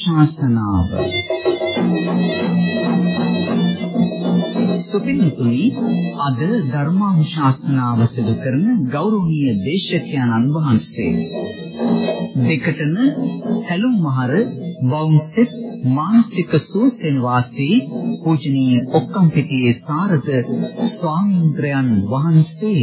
ධර්මානුශාසනාව සුපින්තුනි අද ධර්මානුශාසනාව සිදු කරන ගෞරවනීය දේශකයන්න් වහන්සේ. දෙකටන හැලුම් මහර බවුන්සෙත් මානසික සූසෙන් වාසී පූජනීය ඔක්කම්පිටියේ සාරද ස්වාමීන්ද්‍රයන් වහන්සේ.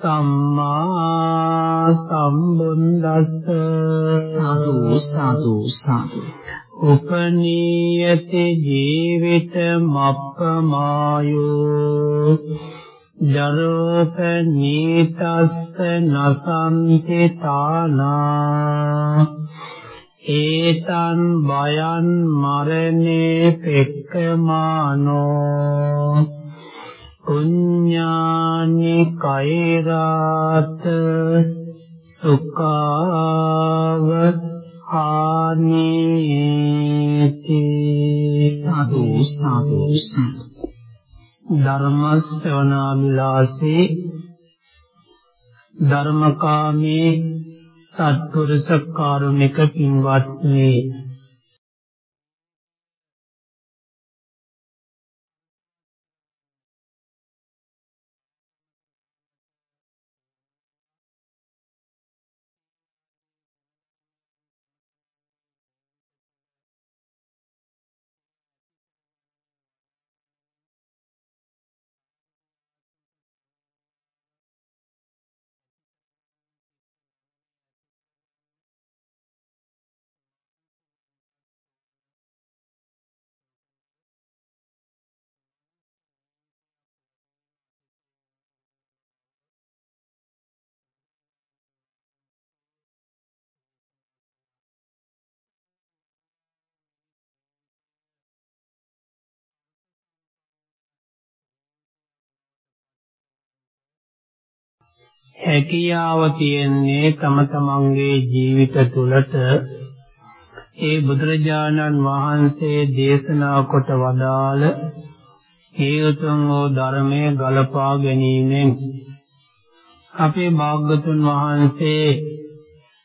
සම්මා සම්බුද්දස්ස. සාදු සාදු සාදු. උපනීයති ජීවිත මප්පමායෝ ජරෝපනීතස්ස නසන්ති තානා. ඒතන් බයන් මරණේ පෙක්කමානෝ පුඤ්ඤානි කෛරාත සුඛාව හානීති සාදු සාදු. ධර්ම ශ්‍රවණාභිලාෂී ධර්මකාමී සත්පුරුෂ කාරුණික පින්වත්නි හැකියාව තියෙන්නේ තම තමන්ගේ ජීවිත තුළට. ඒ බුදුරජාණන් වහන්සේ දේශනා කොට වදාළ හේතුන් වූ ධර්මයේ ගලපා ගැනීමෙන් අපේ භාග්‍යතුන් වහන්සේ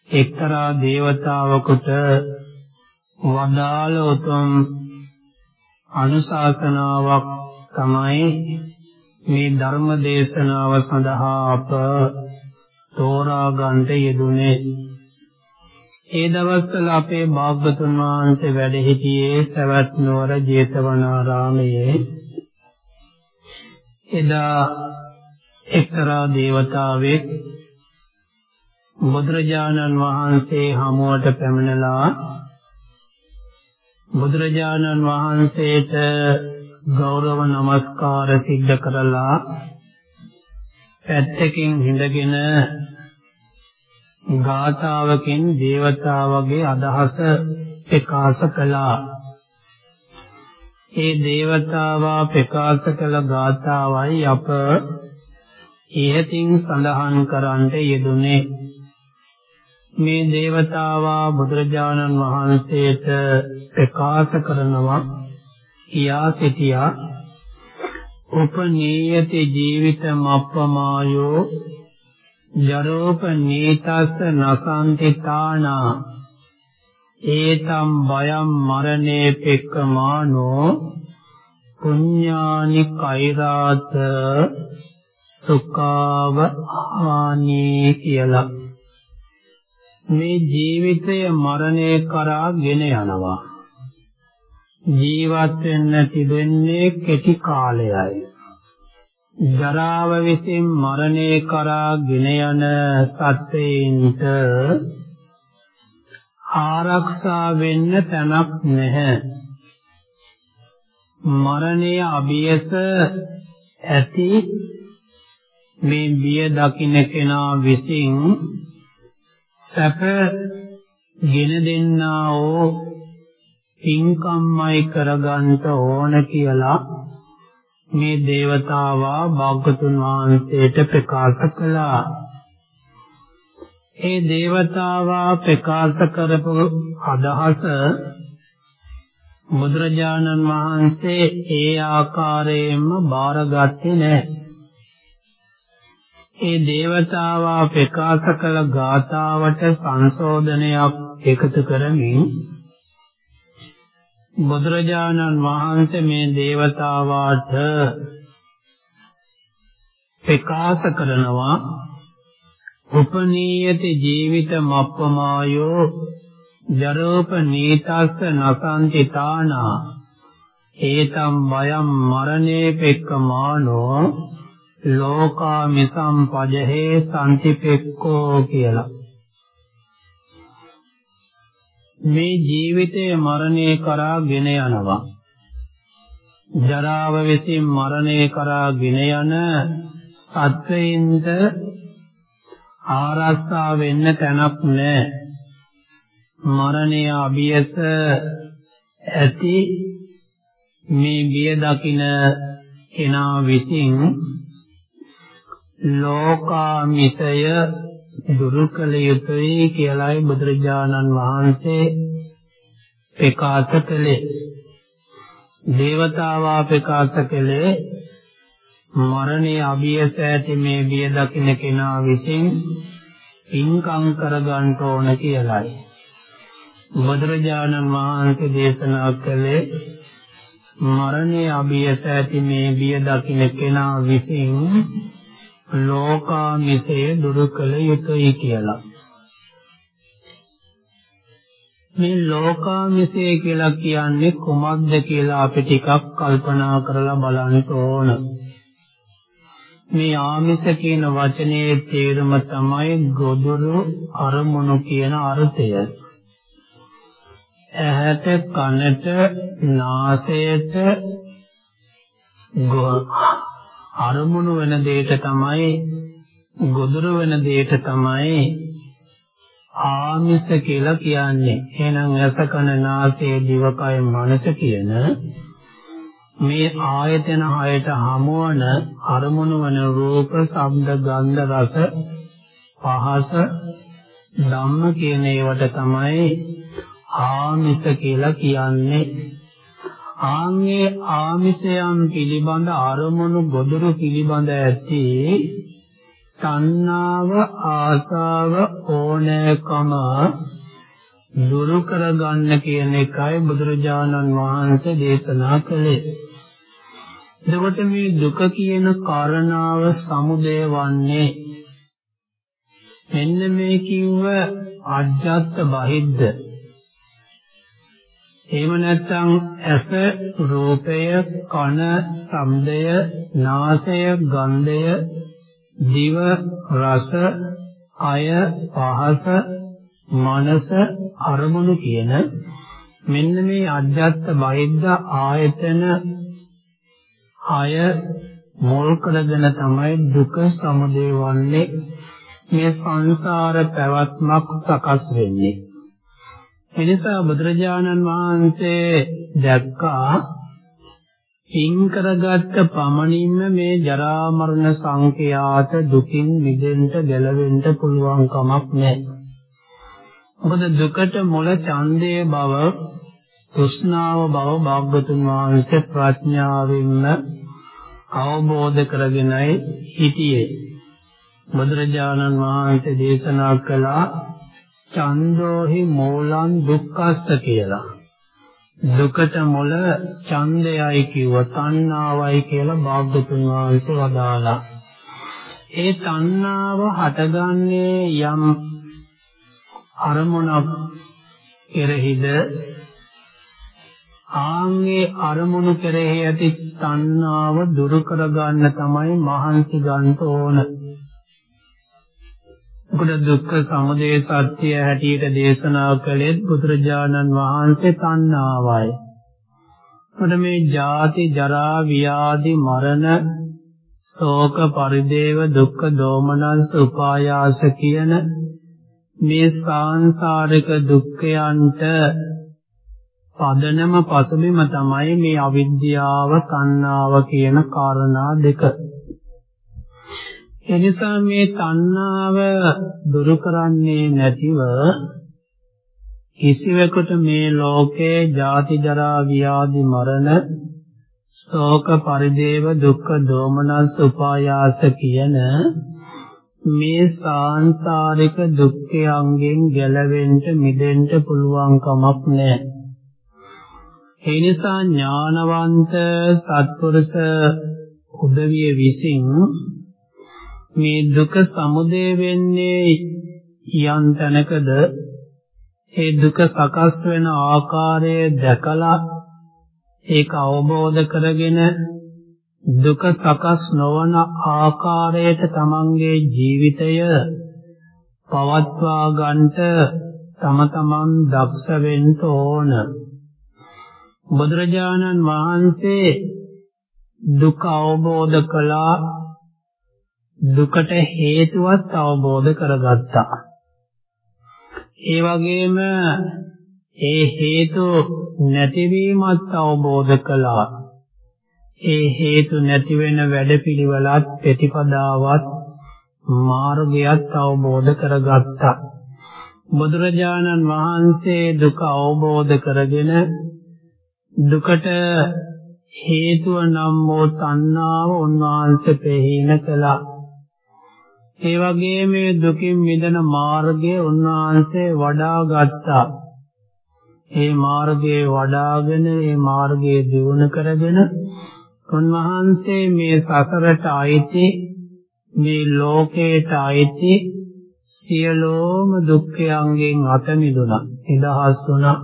එක්තරා දේවතාවකට වදාළ උතුම් අනුශාසනාවක් තමයි මේ ධර්ම දේශනාව සඳහා අප තෝරා ගන්නට යෙදුනේ. ඒ දවස්වල අපේ භාග්‍යතුන් වහන්සේ වැඩ සිටියේ සවැත් නුවර ජේතවනාරාමයේ. එදා එක්තරා දේවතාවෙක් බුදුරජාණන් වහන්සේ හමුවට පැමිණලා බුදුරජාණන් වහන්සේට ගෞරව නමස්කාර සිද්ධ කරලා පැත්තකින් හිඳගෙන ගාථාවකින් දේවතාවගේ අදහස ප්‍රකාශ කළා. ඒ දේවතාවා ප්‍රකාශ කළ ගාථාවයි අප ඉහතින් සඳහන් කරන්නට යෙදුනේ. මේ දේවතාවා බුදුරජාණන් වහන්සේට ප්‍රකාශ කරනවා කියා සිටියා උපනීයති ජීවිතම් අප්පමායෝ ජරෝපනීතස්ස නසන්ති තානා ඒතම් බයම් මරණේ පෙක්කමානෝ පුඤ්ඤානි කෛරාත සුඛාව හානි කියලා. මේ ජීවිතය මරණය කරා ගෙන යනවා. ජීවත් වෙන්න තිබෙන්නේ කෙටි කාලයයි. ජරාව විසින් මරණය කරා ගෙන යන සත්‍යයින්ට ආරක්ෂා වෙන්න තැනක් නැහැ. මරණය අභියස ඇති මේ බිය දකින්න කෙනා විසින් සැප ගෙන දෙන්නා වූ පින්කම්මයි කරගන්න ඕන කියලා මේ దేవතාවා භාගතුන් වහන්සේට ප්‍රකාශ කළා. ඒ దేవතාවා ප්‍රකාශ කරපු අදහස බුදුරජාණන් වහන්සේ ඒ ආකාරයෙන්ම බාරගත්තේ නැහැ. ඒ దేవතාවා ප්‍රකාශ කළ ගාතාවට සංශෝධනයක් එකතු කරමින් බුදුරජාණන් වහන්සේ මේ దేవතාවාට ප්‍රකාශ කරනවා උපනීයති ජීවිත මප්පමායෝ ජරෝප නීතස්ස නසන්ති තානා ඒතම් වයම් මරණේ පෙක්කමානෝ ලෝකා මිසම් පජහේ සම්තිපෙක්කෝ කියලා. මේ ජීවිතය මරණය කරා ගෙන යනවා. ජරාව විසින් මරණය කරා ගෙන යන සත්වයින්ද ආරස්සා වෙන්න තැනක් නැහැ මරණය අභියස ඇති මේ බිය දකින කෙනා විසින් ලෝකාමිසය දුරු කළ යුතුයි කියලායි බුදුරජාණන් වහන්සේ ප්‍රකාශ කළේ. දේවතාවා ප්‍රකාශ කළේ මරණයේ අභියස ඇති මේ බිය දකින්න කෙනා විසින් පින්කම් කරගන්න ඕන කියලායි. බුදුරජාණන් වහන්සේ දේශනා කළේ මරණයේ අභියස ඇති මේ බිය දකින්න කෙනා විසින් ලෝකාමිසය දුරු කළ යුතුයි කියලා. මේ ලෝකාමිසය කියලා කියන්නේ කුමක්ද කියලා අපි ටිකක් කල්පනා කරලා බලන්න ඕන. මේ ආමිස කියන වචනේ තේරුම තමයි ගොදුරු අරමුණු කියන අර්ථය. ඇහැට කනට නාසයට අරමුණු වෙන දෙයට තමයි ගොදුරු වෙන දෙයට තමයි ආමිස කියලා කියන්නේ. එහෙනම් ඇස කන නාසය දිවකය මනස කියන මේ ආයතන හයට හමුවන අරමුණු වන රූප, ශබ්ද, ගන්ධ, රස, පහස, ධම්ම කියන ඒවට තමයි ආමිස කියලා කියන්නේ. ආන්ගේ ආමිෂයන් පිළිබඳ අරමුණු ගොදුරු පිළිබඳ ඇති තණ්හාව ආසාව ඕනෑකම දුරු කරගන්න කියන එකයි බුදුරජාණන් වහන්සේ දේශනා කළේ. එතකොට මේ දුක කියන කාරණාව සමුදය වන්නේ මෙන්න මේ කිව්ව අජ්ජත් බහිද්ද එහෙම නැත්නම් ඇස රූපය කන ශබ්දය නාසය ගන්ධය දිව රස කය පහස මනස අරමුණු කියන මෙන්න මේ අධ්‍යාත්ම බහිද්ද ආයතන අය මුල් කරගෙන තමයි දුක සමුදය වන්නේ. මේ සංසාර පැවැත්මක් සකස් වෙන්නේ. එනිසා බුදුරජාණන් වහන්සේ දැක්කා පින් කරගත්ත පමණින්ම මේ ජරා මරණ සංඛ්‍යාත දුකින් මිදෙන්න ගැලවෙන්න පුළුවන් කමක් නැහැ. මොකද දුකට මුල ඡන්දයේ බව, තෘෂ්ණාව බව භාග්‍යතුන් වහන්සේ ප්‍රඥාවෙන්ම අවබෝධ කරගෙනයි හිටියේ. බුදුරජාණන් වහන්සේ දේශනා කළා චන්දෝහි මූලං දුක්ඛස්ස කියලා. දුකට මුල ඡන්දයයි කිව්ව තණ්හාවයි කියලා භාග්‍යතුන් වහන්සේ වදාලා. ඒ තණ්හාව හටගන්නේ යම් අරමුණක් කෙරෙහිද ආන්ගේ අරමුණු කෙරෙහි ඇති තණ්හාව දුරු කරගන්න තමයි මහන්සි ගන්න ඕන. මොකද දුක්ඛ සමුදය සත්‍ය හැටියට දේශනා කළේ බුදුරජාණන් වහන්සේ තණ්හාවයි. මොකද මේ ජාති ජරා ව්‍යාධි මරණ ශෝක පරිදේව දුක්ඛ දෝමනස් උපායාස කියන මේ සාංශාරික දුක්ඛයන්ට පදනම පසුබිම තමයි මේ අවිද්‍යාව තණ්හාව කියන කාරණා දෙක. එනිසා මේ තණ්හාව දුරු කරන්නේ නැතිව කිසිවෙකුට මේ ලෝකේ ජාති ජරා ව්‍යාධි මරණ ශෝක පරිදේව දුක්ඛ දෝමනස් උපායාස කියන මේ සාංශාරික දුක්ඛයන්ගෙන් ගැලවෙන්න මිදෙන්න පුළුවන් කමක් නැහැ. ඒ නිසා ඥානවන්ත සත්පුරුෂ උදවිය විසින් මේ දුක සමුදය වෙන්නේ යම් තැනකද? ඒ දුක සකස් වෙන ආකාරය දැකලා ඒක අවබෝධ කරගෙන දුක සකස් නොවන ආකාරයට තමන්ගේ ජීවිතය පවත්වා ගන්නට තම තමන් දක්ෂ වෙන්න ඕන. බුදුරජාණන් වහන්සේ දුක අවබෝධ කළා. දුකට හේතුවත් අවබෝධ කරගත්තා ඒ වගේම ඒ හේතු නැතිවීමත් අවබෝධ කළා. ඒ හේතු නැති වෙන වැඩපිළිවෙලත් ප්‍රතිපදාවත් මාර්ගයත් අවබෝධ කරගත්තා. බුදුරජාණන් වහන්සේ දුක අවබෝධ කරගෙන දුකට හේතුව නම් වූ තණ්හාව උන්වහන්සේ ප්‍රහීන කළා. ඒ වගේම මේ දුකින් මිදෙන මාර්ගය උන්වහන්සේ වඩා ගත්තා. මේ මාර්ගයේ වඩාගෙන මේ මාර්ගයේ දියුණු කරගෙන උන්වහන්සේ මේ සසරට ආйти මේ ලෝකයට ආйти සියලෝම දුක්ඛයන්ගෙන් අත මිදුණා. නිදහස් වුණා.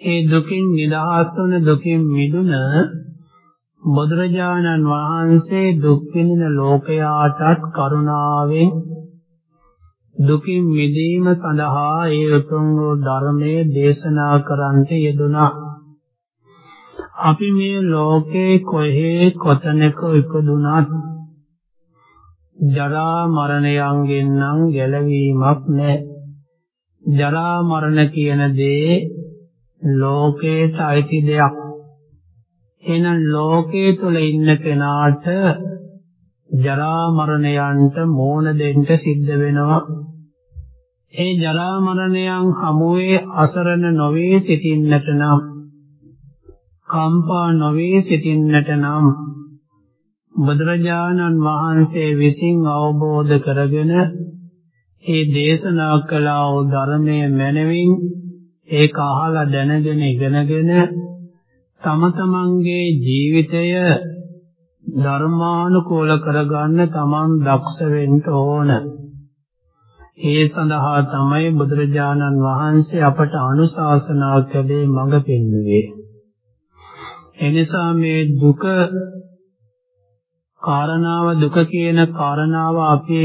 ඒ දුකින් නිදහස් වන දුකින් මිදුණ බුදුරජාණන් වහන්සේ දුක් විඳින ලෝකයාටත් කරුණාවෙන් දුකින් මිදීම සඳහා ඒ උතුම් වූ ධර්මයේ දේශනා කරන්ට යෙදුනා. අපි මේ ලෝකේ කොහේ කොතැනක ඉපදුනත් ජරා මරණයන්ගෙන් නම් ගැලවීමක් නැහැ. ජරා මරණ කියන දේ ලෝකේට අයිති දෙයක්. එහෙනම් ලෝකයේ තුල ඉන්න කෙනාට ජරා මරණයන්ට මෝන දෙන්න සිද්ධ වෙනවා. ඒ ජරා මරණයන් හමුවේ අසරණ නොවේ සිටින්නට නම් කම්පා නොවේ සිටින්නට නම් බුදුරජාණන් වහන්සේ විසින් අවබෝධ කරගෙන ඒ දේශනා කළා වූ ධර්මයේ මැනවින් ඒක අහලා දැනගෙන ඉගෙනගෙන තම තමන්ගේ ජීවිතය ධර්මානුකූල කරගන්න තමන් දක්ෂ වෙන්න ඕන. ඒ සඳහා තමයි බුදුරජාණන් වහන්සේ අපට අනුශාසනා කළේ මඟ පෙන්වුවේ. එනිසා මේ දුක කාරණාව දුක කියන කාරණාව අපි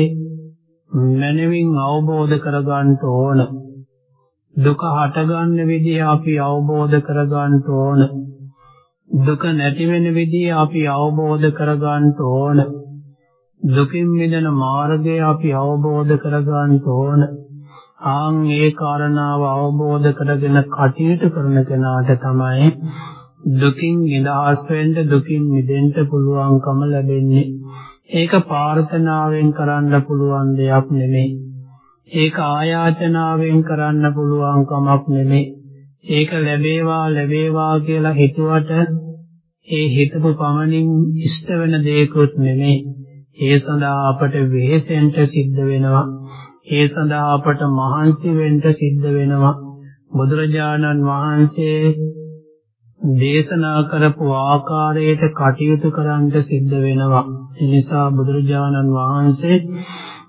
මනමින් අවබෝධ කරගන්න ඕන. දුක හටගන්න විදිහ අපි අවබෝධ කරගන්න ඕන. දුක නැති වෙන විදිහ අපි අවබෝධ කරගන්න ඕන. දුකින් මිදෙන මාර්ගය අපි අවබෝධ කරගන්න ඕන. ආන් ඒ කාරණාව අවබෝධ කරගෙන කටයුතු කරන කෙනාට තමයි දුකින් නිදහස් වෙන්න දුකින් මිදෙන්න පුළුවන්කම ලැබෙන්නේ. ඒක ප්‍රාර්ථනාවෙන් කරන්න පුළුවන් දෙයක් නෙමෙයි. ඒක ආයාචනාවෙන් කරන්න පුළුවන් කමක් නෙමෙයි. ඒක ලැබේවා ලැබේවා කියලා හිතුවට ඒ හිතපු පමණින් ඉෂ්ට වෙන දෙයක්වත් නෙමෙයි. ඒ සඳහා අපට වෙහෙසෙන්න සිද්ධ වෙනවා. ඒ සඳහා අපට මහන්සි වෙන්න සිද්ධ වෙනවා. බුදුරජාණන් වහන්සේ දේශනා කරපු ආකාරයට කටයුතු කරන්න සිද්ධ වෙනවා. ඒ නිසා බුදුරජාණන් වහන්සේ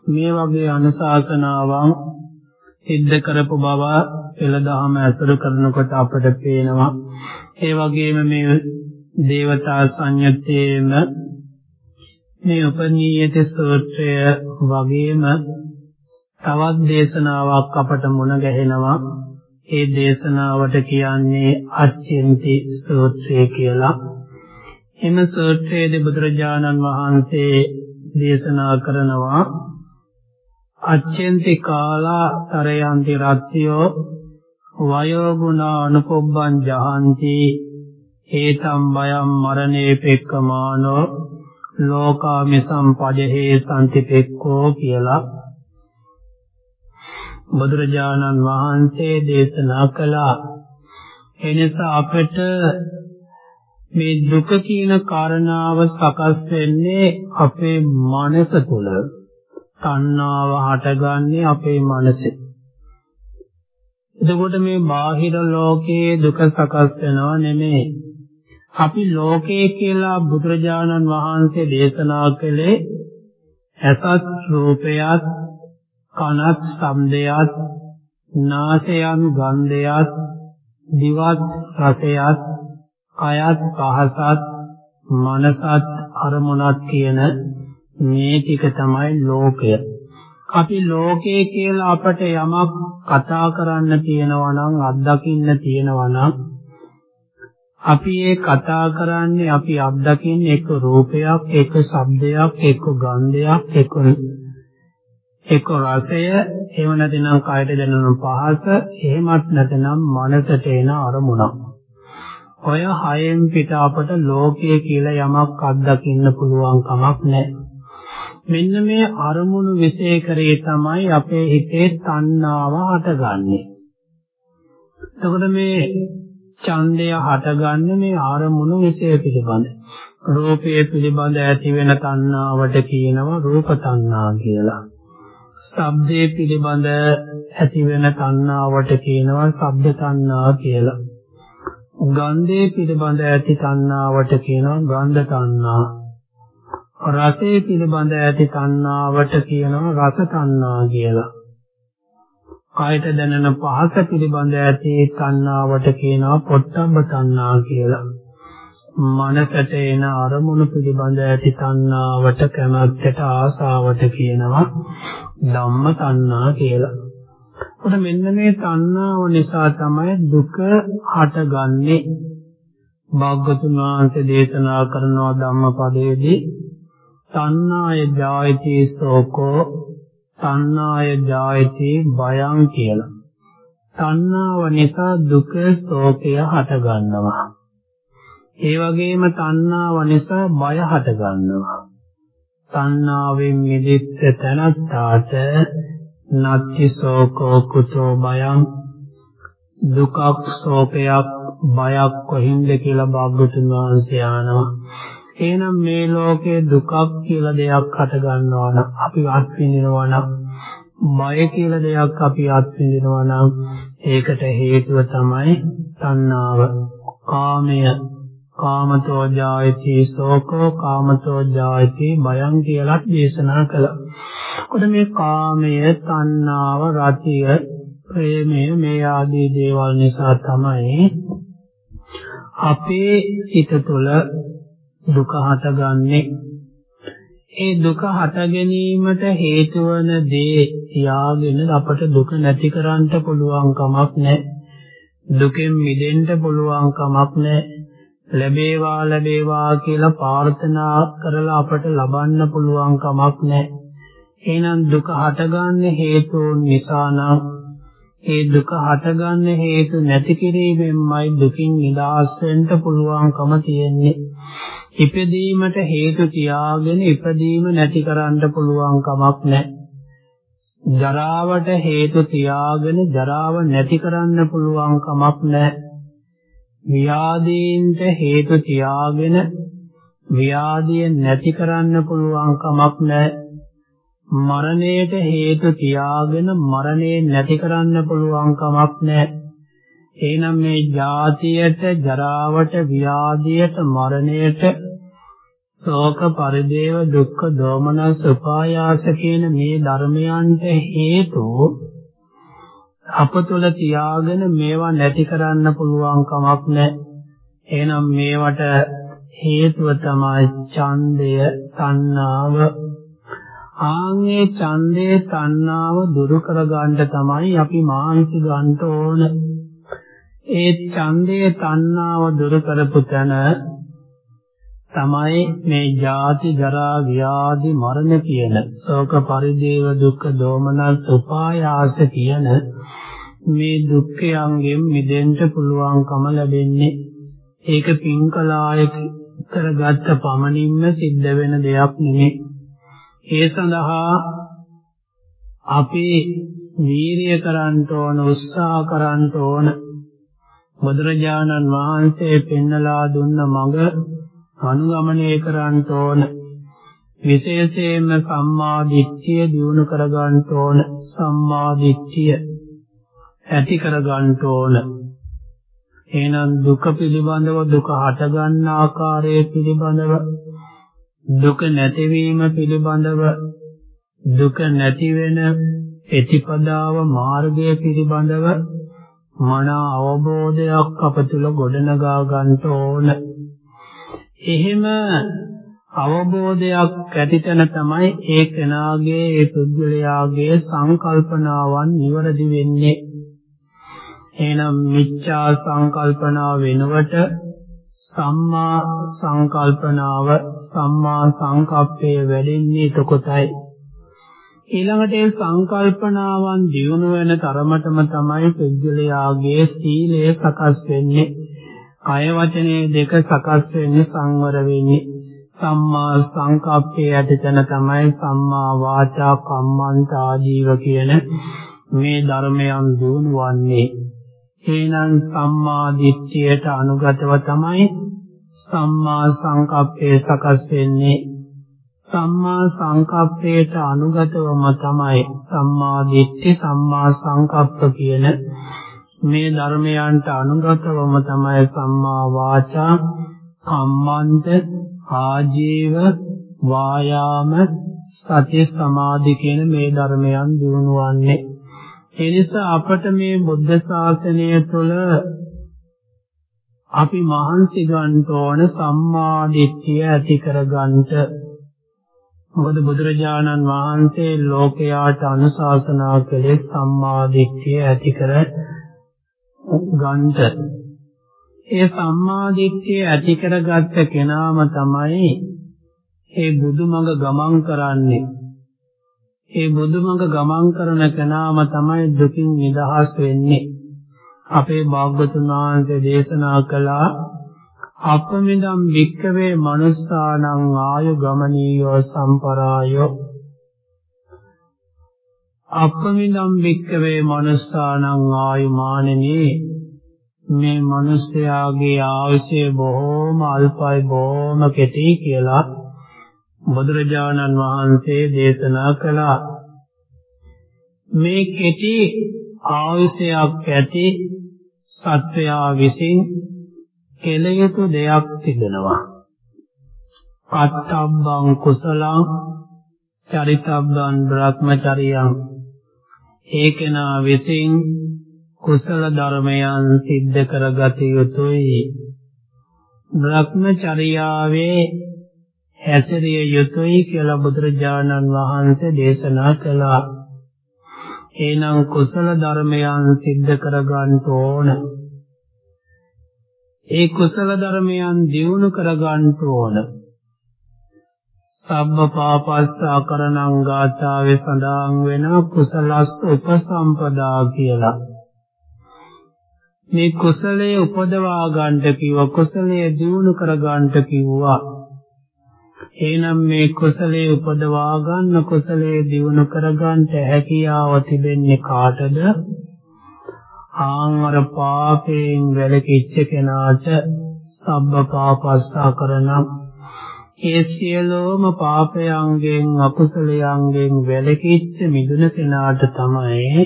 මේ වගේ අනුශාසනාවන් සිද්ධ කරපු බව පෙළදහම ඇසුරු කරනකොට අපට පේනවා. ඒ වගේම මේ දේවතා සංයත්තේම මේ උපනීයත සූත්‍රය වගේම තවත් දේශනාවක් අපට මුණ ගැහෙනවා. ඒ දේශනාවට කියන්නේ අච්චින්ති සූත්‍රය කියලා. එම සූත්‍රයේදී බුදුරජාණන් වහන්සේ දේශනා කරනවා අච්චෙන්ති කාලා තරයන්ති රත්ත්‍යෝ වයෝ ගුණ අනුපොබ්බං ජහන්ති ඒතම් බයම් මරණේ පෙක්කමානෝ ලෝකාමිසම් පජහේ සම්තිපෙක්කෝ කියලා. බුදුරජාණන් වහන්සේ දේශනා කළා. එනිසා අපට මේ දුක කියන කාරණාව සකස් වෙන්නේ අපේ මනස තුළ. තණ්හාව හටගන්නේ අපේ මනසේ. එතකොට මේ බාහිර ලෝකයේ දුක සකස් වෙනව නෙමෙයි. අපි ලෝකයේ කියලා බුදුරජාණන් වහන්සේ දේශනා කළේ ඇසත් රූපයත් කනත් ශබ්දයත් නාසයන් ගන්ධයත් දිවත් රසයත් කයත් පහසත් මනසත් අරමුණත් කියන මේ ටික තමයි ලෝකය. අපි ලෝකයේ කියලා අපට යමක් කතා කරන්න තියෙනවා නම් අත්දකින්න තියෙනවා නම් අපි ඒ කතා කරන්නේ අපි අත්දකින්නේ එක්ක රූපයක් එක්ක ශබ්දයක් එක්ක ගන්ධයක් එක්ක එක්ක රසය. එහෙම නැතිනම් කයට දැනෙන පහස එහෙමත් නැතිනම් මනසට එන අරමුණක්. ඔය හයෙන් පිට අපට ලෝකයේ කියලා යමක් අත්දකින්න පුළුවන් කමක් නැහැ. මෙන්න මේ අරමුණු විශේෂ කරේ තමයි අපේ හිතේ තණ්හාව හටගන්නේ එතකොට මේ ඡන්දය හටගන්නේ මේ ආරමුණු විශේෂ පිළිබඳ. රූපයේ පිළිබඳ ඇති වෙන තණ්හාවට කියනවා රූප තණ්හා කියලා. ශබ්දයේ පිළිබඳ ඇති වෙන තණ්හාවට කියනවා ශබ්ද තණ්හා කියලා. ගන්ධයේ පිළිබඳ ඇති තණ්හාවට කියනවා ගන්ධ තණ්හා. රසයේ පිළිබඳ ඇති තණ්හාවට කියනවා රස තණ්හා කියලා. කායට දැනෙන පහස පිළිබඳ ඇති තණ්හාවට කියනවා පොට්ටම්බ තණ්හා කියලා. මනසට එන අරමුණු පිළිබඳ ඇති තණ්හාවට කැමැත්තට ආසාවට කියනවා ධම්ම තණ්හා කියලා. උඩ මෙන්න මේ තණ්හාව නිසා තමයි දුක හටගන්නේ. භාග්‍යතුන් වහන්සේ දේශනා කරනවා ධම්මපදයේදී තණ්හාය ජායති සෝකෝ තණ්හාය ජායති බයං කියලා. තණ්හාව නිසා දුක ශෝකය හට ගන්නවා. ඒ වගේම තණ්හාව නිසා බය හට ගන්නවා. තණ්හාවෙන් මිදෙච්ච තැනත්තාට නත්ති ශෝකෝ කුතෝ බයං දුකක් ශෝකයක් බයක් කොහින්ද කියලා භාග්‍යතුන් වහන්සේ ආනවා. එහෙනම් මේ ලෝකේ දුකක් කියලා දෙයක් හට ගන්නවා නම් අපි අත්විඳිනවා නම් බය කියලා දෙයක් අපි අත්විඳිනවා නම් ඒකට හේතුව තමයි තණ්හාව කාමය කාමතෝ ජායති සෝකෝ කාමතෝ ජායති බයං කියලා දේශනා කළා. කොට මේ කාමය තණ්හාව රතිය ප්‍රේමය මේ ආදී දේවල් නිසා තමයි අපේ හිත තුළ දුක හටගන්නේ. ඒ දුක හට ගැනීමට හේතු වන දේ යාගෙන අපට දුක නැති කරන්න පුළුවන් කමක් නැහැ. දුකෙන් මිදෙන්න පුළුවන් කමක් නැහැ. ලැබේවා ලැබේවා කියලා ප්‍රාර්ථනා කරලා අපට ලබන්න පුළුවන් කමක් නැහැ. එහෙනම් දුක හටගන්නේ හේතුන් නිසා නම් ඒ දුක හටගන්න හේතු නැති කිරීමෙන්මයි දුකින් නිදහස් වෙන්න පුළුවන්කම තියෙන්නේ ඉපදීමට හේතු තියාගෙන ඉපදීම නැති කරන්න පුළුවන් කමක් නැහැ. ජරාවට හේතු තියාගෙන ජරාව නැති කරන්න පුළුවන් කමක් නැහැ. ව්‍යාධීන්ට හේතු තියාගෙන ව්‍යාධිය නැති කරන්න පුළුවන් කමක් නැහැ. මරණයට හේතු තියාගෙන මරණය නැති කරන්න පුළුවන් කමක් නැහැ. එහෙනම් මේ ජාතියට ජරාවට ව්‍යාධියට මරණයට ශෝක පරිදේව දුක්ඛ දෝමනස් උපායාස කියන මේ ධර්මයන්ට හේතු අප තුළ තියාගෙන මේවා නැති කරන්න පුළුවන් කමක් නැහැ. එහෙනම් මේවට හේතුව තමයි ඡන්දය, තණ්හාව. ආන්ගේ ඡන්දේ, තණ්හාව දුරු කරගන්න තමයි අපි මානසික ගන්න ඕන. ඒ ඡන්දේ, තණ්හාව දුරු කරපු තැන තමයි මේ ජාති ජරා ව්‍යාධි මරණ කියන ශෝක පරිදේව දුක්ඛ දෝමනස් උපායාස කියන මේ දුක්ඛයන්ගෙන් මිදෙන්න පුළුවන්කම ලැබෙන්නේ ඒක පින්කලාය කරගත්ත පමණින්ම සිද්ධ වෙන දෙයක් නෙමෙයි ඒ සඳහා අපි වීරිය කරන්න ඕන උත්සාහ කරන්න ඕන. බුදුරජාණන් වහන්සේ පෙන්නලා දුන්න මඟ අනුගමනය කරන්න ඕන. විශේෂයෙන්ම සම්මා දිට්ඨිය දියුණු කරගන්න ඕන. සම්මා දිට්ඨිය ඇති කරගන්න ඕන. එහෙනම් දුක පිළිබඳව දුක හටගන්න ආකාරය පිළිබඳව දුක නැතිවීම පිළිබඳව දුක නැති වෙන ප්‍රතිපදාව මාර්ගය පිළිබඳව මන අවබෝධයක් අප තුළ ගොඩනගා ගන්න ඕන. එහෙම අවබෝධයක් ඇතිතන තමයි ඒ කෙනාගේ ඒ පුද්ගලයාගේ සංකල්පනාවන් නිවැරදි වෙන්නේ. එහෙනම් මිච්ඡා සංකල්පනා වෙනුවට සම්මා සංකල්පනාව සම්මා සංකප්පය වැඩෙන්නේ එතකොටයි. ඊළඟට ඒ සංකල්පනාවන් දියුණු වෙන තරමටම තමයි පුද්ගලයාගේ සීලය සකස් වෙන්නේ. කය වචනේ දෙක සකස් වෙන්නේ සංවර වෙන්නේ. සම්මා සංකප්පේ ඇතිතන තමයි සම්මා වාචා කම්මන්ත ආජීව කියන මේ ධර්මයන් දියුණුවන්නේ. එහෙනම් සම්මා දිට්ඨියට අනුගතව තමයි සම්මා සංකප්පේ සකස් වෙන්නේ. සම්මා සංකප්පයට අනුගතවම තමයි සම්මා දිට්ඨි සම්මා සංකප්ප කියන මේ ධර්මයන්ට අනුගතවම තමයි සම්මා වාචා කම්මන්ත ආජීව වායාම සති සමාධි කියන මේ ධර්මයන් දිනුවන්නේ ඒ නිසා අපට මේ බුද්ධ ශාසනය තුළ අපි මහන්සි ගන්න ඕන සම්මා දිට්ඨිය ඇති කරගන්නට මොකද බුදුරජාණන් වහන්සේ ලෝකයාට අනුශාසනා කළේ සම්මා දිට්ඨිය ඇති කර ගන්නට. ඒ සම්මා දිට්ඨිය ඇති කරගත්ත කෙනාම තමයි ඒ බුදුමඟ ගමන් කරන්නේ. ඒ බුදුමඟ ගමන් කරන කෙනාම තමයි දුකින් නිදහස් වෙන්නේ. අපේ භාග්‍යතුන් වහන්සේ දේශනා කළා අපමිදම් වික්කවේ මනුස්සානං ආයු ගමනීයෝ සම්පරායෝ අපමිදම් වික්කවේ මනුස්සානං ආයු මානනී මේ මිනිස්යාගේ ආයුෂය බොහෝම අල්පයි බොහෝම කෙටි කියලා බුදුරජාණන් වහන්සේ දේශනා කළා මේ කෙටි ආයුෂයක් ඇති සත්වයා විසින් කෙල යුතු දෙයක් තිබෙනවා. අත්තම්බං කුසලං චරිතබ්බං බ්‍රහ්මචරියං ඒකනා විසින් කුසල ධර්මයන් සිද්ධ කරගත යුතුයි. බ්‍රහ්මචර්යාවේ හැසිරිය යුතුයි කියලා බුදුරජාණන් වහන්සේ දේශනා කළා. එනම් කුසල ධර්මයන් සිද්ධ කරගන්න ඕන. ඒ කුසල ධර්මයන් දියුණු කරගන්න ඕන. සබ්බ පාපස්සා කරණං ගාථාවේ සඳහන් වෙන කුසලස් උපසම්පදා කියලා. මේ කුසලයේ උපදවා ගන්නට කිව්වා කුසලයේ දියුණු කර ගන්නට කිව්වා. එහෙනම් මේ කුසලයේ උපදවා ගන්න කුසලයේ දියුණු කර ගන්නට හැකියාව තිබෙන්නේ කාටද? ආංගර පාපයෙන් වැළකීච්ච කෙනාට සබ්බ පාපස්සා කරනම් ඒ සියලුම පාපයන්ගෙන් අකුසලයන්ගෙන් වැළකීච්ච මිදුන කෙනාට තමයි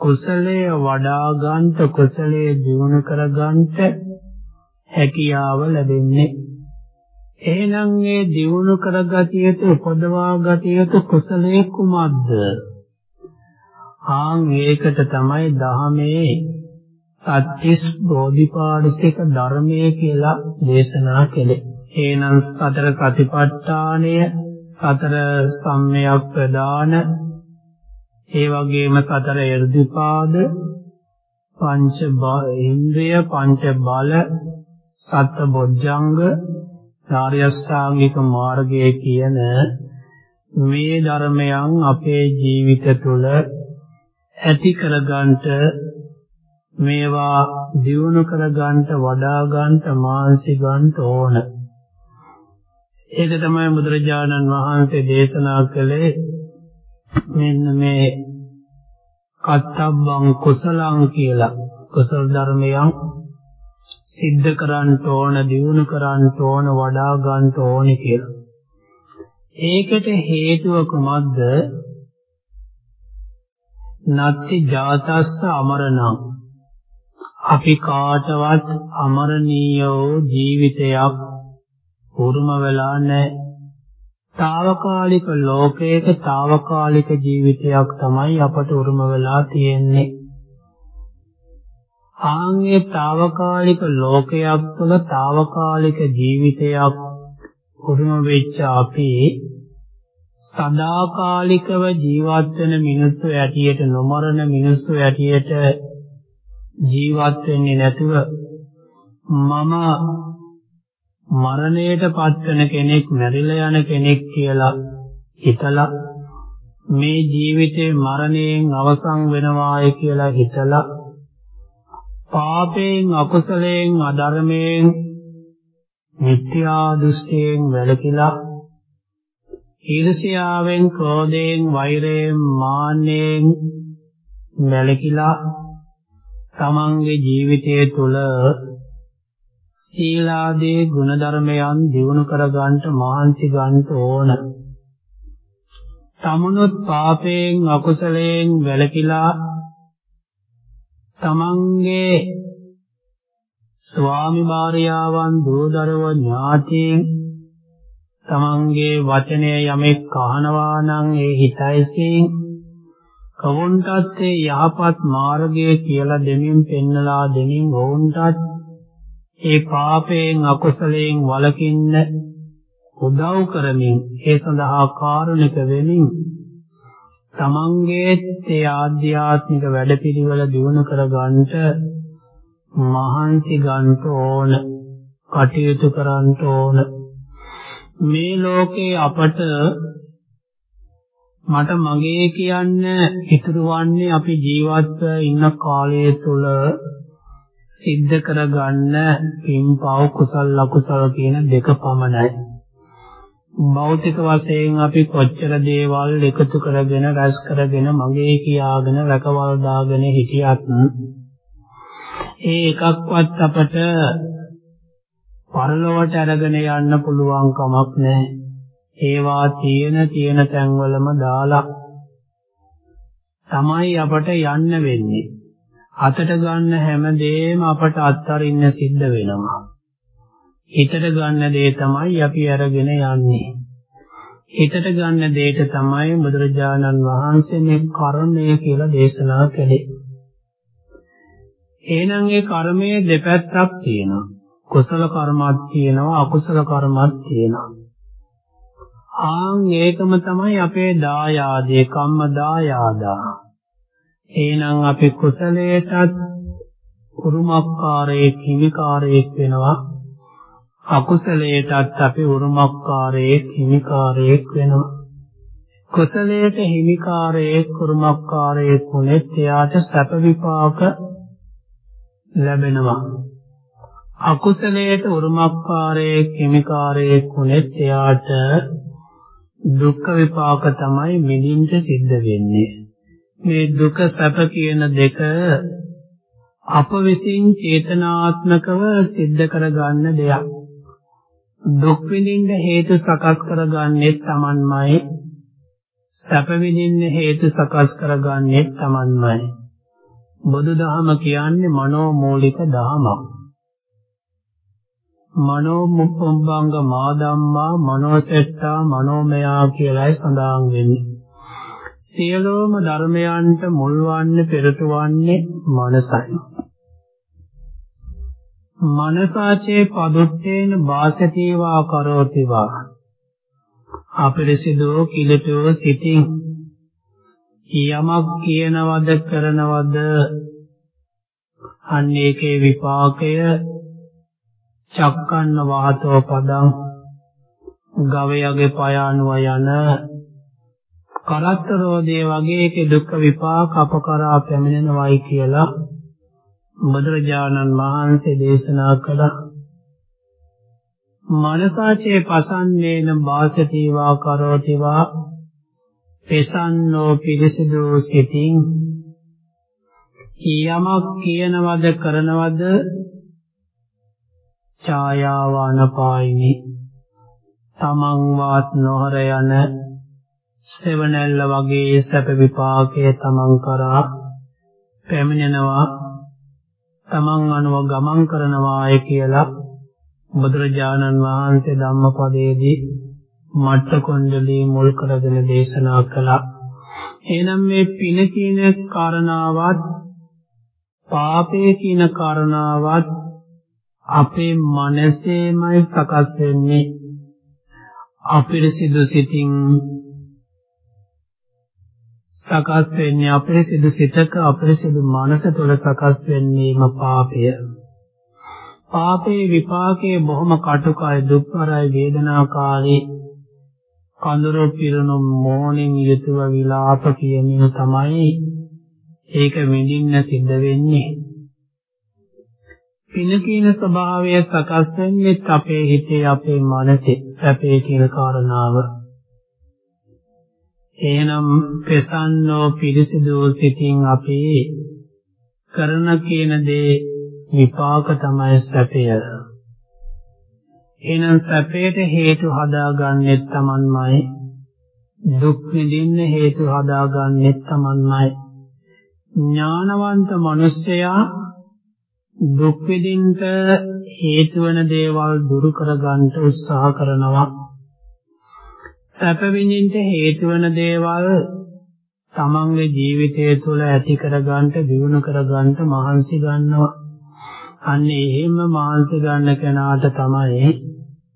කුසලයේ වඩා ගන්නට කුසලයේ දියුණු කර ගන්නට හැකියාව ලැබෙන්නේ එහෙනම් මේ දියුණු කරගatiය යුතු උපදවා ගatiය යුතු කුසලයේ කුමක්ද ආන් ඒකට තමයි දහමේ සත්‍තිස් බෝධිපාඩික ධර්මයේ කියලා දේශනා කළේ. එහෙනම් සතර සතිපට්ඨානය, සතර සම්මයක් ප්‍රදාන, ඒ වගේම සතර irdipaද, පංච ඉන්ද්‍රිය, පංච බල, සත් බොජ්ජංග, ආර්ය අෂ්ටාංගික මාර්ගයේ කියන මේ ධර්මයන් අපේ ජීවිත තුළ ඇති කරගන්නට මේවා දියුණු කරගන්නට වඩා ගන්නට මානසික ගන්නට ඕන. ඒක තමයි බුදුරජාණන් වහන්සේ දේශනා කළේ මෙන්න මේ කත්තබ්බං කුසලං කියලා කුසල ධර්මයන් සිද්ධ කරන්න ඕන දියුණු කරන්න ඕන වඩා ගන්න ඕනේ කියලා. ඒකට හේතුව කුමක්ද? නත්ති ජාතස්ස අමරණං අපි කාටවත් අමරණීයෝ ජීවිතයක් උරුම වෙලා නැහැ. తాවකාලික ලෝකයක తాවකාලික ජීවිතයක් තමයි අපට උරුම වෙලා තියෙන්නේ. ආන්ගේ తాවකාලික ලෝකයක් තුළ తాවකාලික ජීවිතයක් උරුම වෙච්ච අපි සදාකාලිකව ජීවත් වෙන මිනිස්සු ඇටියට නොමරන මිනිස්සු ඇටියට ජීවත් වෙන්නේ නැතුව මම මරණයට පත්වන කෙනෙක් මැරිලා යන කෙනෙක් කියලා හිතලා මේ ජීවිතේ මරණයෙන් අවසන් වෙනවාය කියලා හිතලා පාපයෙන් අකුසලයෙන් අධර්මයෙන් මිත්‍යා දෘෂ්ටියෙන් වැළකීලා ඊර්ෂ්‍යාවෙන් ක්‍රෝධයෙන් වෛරයෙන් මාන්නයෙන් වැළකීලා තමන්ගේ ජීවිතය තුළ සීලාදී ගුණධර්මයන් දිනු කර ගන්නට මහන්සි ගන්න ඕන. තමනුත් පාපයෙන් අකුසලයෙන් වැළකීලා තමන්ගේ ස්වාමි භාර්යාවන් දූදරව ඥාතීන් තමන්ගේ වචනය යමෙක් අහනවා නම් ඒ හිතයිසින් කවුන්ටත් ඒ යහපත් මාර්ගය කියලා දෙමින් පෙන්නලා දෙමින් වුන්ටත් ඒ පාපයෙන් අකුසලයෙන් වළකින්න උදව් කරමින් ඒ සඳහා කාරුණික වෙමින් තමන්ගේ ඒ ආධ්‍යාත්මික වැඩපිළිවෙල දියුණු කර ගන්නට මහන්සි ගන්න ඕන කටයුතු කරන්න ඕන මේ ලෝකේ අපට මට මගේ කියන්න ඉතුරු වන්නේ අපි ජීවත්ව ඉන්න කාලය තුල සිද්ධ කරගන්න පින්පව් කුසල් අකුසල් කියන දෙක පමණයි. භෞතික වශයෙන් අපි කොච්චර දේවල් එකතු කරගෙන රැස් කරගෙන මගේ කියාගෙන රැකවල් දාගෙන හිටියත් ඒ එකක්වත් අපට පරලොවට අරගෙන යන්න පුළුවන් කමක් නැහැ. ඒවා තියෙන තියෙන තැන්වලම දාලා තමයි අපට යන්න වෙන්නේ. අතට ගන්න හැමදේම අපට අත්හරින්න සිද්ධ වෙනවා. හිතට ගන්න දේ තමයි අපි අරගෙන යන්නේ. හිතට ගන්න දේට තමයි බුදුරජාණන් වහන්සේ මේ කර්මය කියලා දේශනා කළේ. එහෙනම් ඒ කර්මයේ දෙපැත්තක් තියෙනවා. කුසල කර්මයක් තියෙනවා අකුසල කර්මයක් තියෙනවා. ආන් ඒකම තමයි අපේ දායාදේ කම්ම දායාදා. එහෙනම් අපි කුසලයටත් උරුමකාරයේ හිමිකාරයෙක් වෙනවා. අකුසලයටත් අපි උරුමකාරයෙක් හිමිකාරයෙක් වෙනවා. කුසලයට හිමිකාරයෙක් උරුමකාරයෙක් වුණෙත් එයාට සැප විපාක ලැබෙනවා. අකුසලයට උරුමකාරයෙක් හිමිකාරයෙක් වුණෙත් එයාට දුක් විපාක තමයි මිදින්ට සිද්ධ වෙන්නේ. මේ දුක සැප කියන දෙක අප විසින් චේතනාත්මකව සිද්ධ කරගන්න දෙයක්. දුක් විඳින්න හේතු සකස් කරගන්නේ Tamanමයි. සැප විඳින්න හේතු සකස් කරගන්නේ Tamanමයි. බුදුදහම කියන්නේ මනෝමූලික දහමක්. මනෝ මුප්පංග මාදම්මා මනෝසෙට්ටා මනෝමයා කියලායි සඳහන් වෙන්නේ. සියලුම ධර්මයන්ට මුල් වන්නේ පෙරට වන්නේ මනසයි. මනසාචේ පදුත්තේන වාසතිවා කරෝතිවා. අපිරිසිදු කිලටෝ සිතින් යමක් කියනවද කරනවද? අන්න ඒකේ විපාකය චක්කන්න වාතෝ පදං ගවයාගේ පය අනුව යන කරත්ත රෝධය වගේ ඒකේ දුක් විපාක අප කරා පැමිණෙනවයි කියලා බුදුරජාණන් වහන්සේ දේශනා කළා. මනසාචේ පසන්නේන වාසතිවා කරෝතිවා පෙසන්නෝ පිරිසිදු සිතින්. යමක් කියනවද කරනවද? ඡායාවානපායිනි. තමන් වාත් නොහර යන සෙවණැල්ල වගේ සැප විපාකයේ තමන් කරා පැමිණෙනවා. තමන් අනුව ගමන් කරනවාය කියලා බුදුරජාණන් වහන්සේ ධම්මපදයේදී මට්ට කොණ්ඩලී මුල් කරගෙන දේශනා කළා. එනම් මේ පින කියන කාරණාවත් පාපේ කියන කාරණාවත් අපේ මනසේමයි සකස් වෙන්නේ අපිරිසිදු සිතින් සකස් වෙන්නේ අපිරිසිදු සිතක අපිරිසිදු මනස තුළ සකස් වෙන්නේම පාපය. පාපේ විපාකයේ බොහොම කටුකයි දුක්ඛරයි වේදනාකාරී කඳුරු පිරුණු මෝණින් යුතුව විලාප කියමින් තමයි ඒක විඳින්න සිද්ධ වෙන්නේ. පින කියන ස්වභාවය සකස් වෙන්නේ අපේ හිතේ අපේ මනසේ සැපේ කියන කාරණාව. එහෙනම් ප්‍රසන්නෝ පිරිසිදු සිතින් අපි කරන කියන දේ විපාක තමයි සැපය. එහෙනම් සැපයට හේතු හදාගන්නෙත් Tamanමයි දුක් විඳින්න හේතු හදාගන්නෙත් Tamanමයි ඥානවන්ත මිනිසයා දුක් විඳින්න හේතු වෙන දේවල් දුරු කරගන්න උත්සාහ කරනවා. සැප විඳින්න හේතු වෙන දේවල් තමන්ගේ ජීවිතය තුළ ඇති කරගන්න දියුණු කරගන්න මහන්සි ගන්නවා අන්න එහෙම මහන්සි ගන්න කෙනාට තමයි